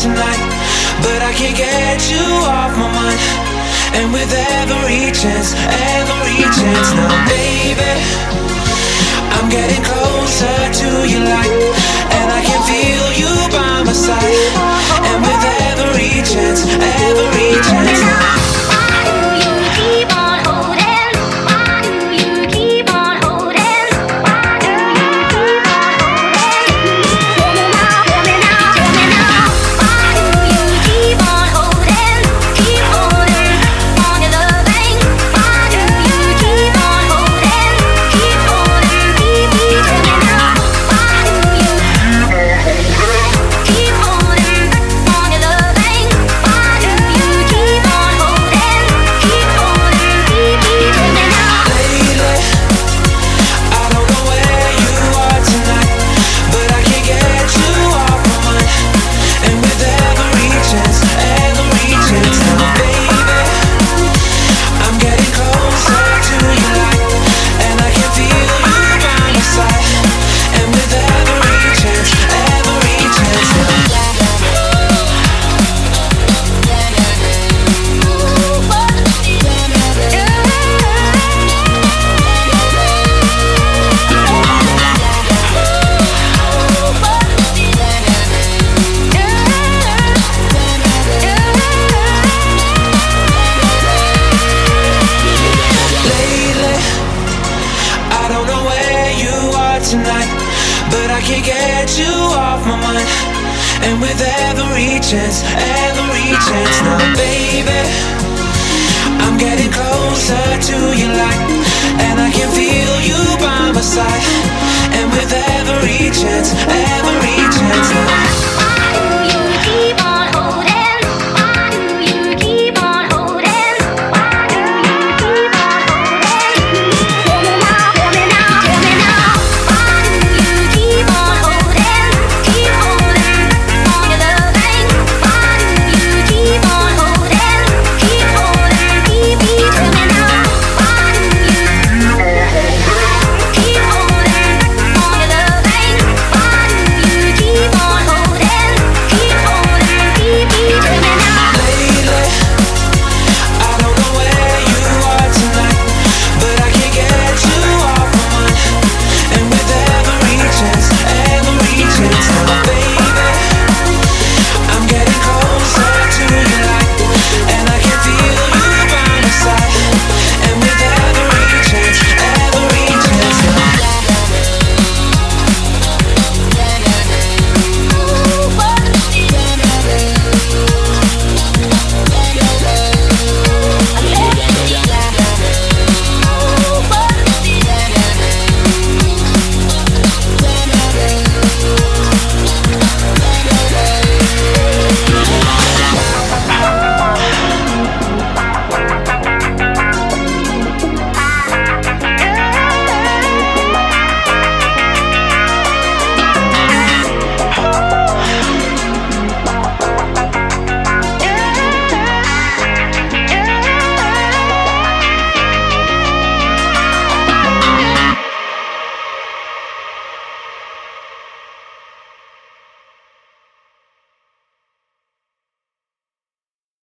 tonight, but I can't get you off my mind. And with every chance, every chance now, baby, chance, tonight, but I can't get you off my mind. And with every chance, every chance now, baby, I'm getting closer to your light, and I can feel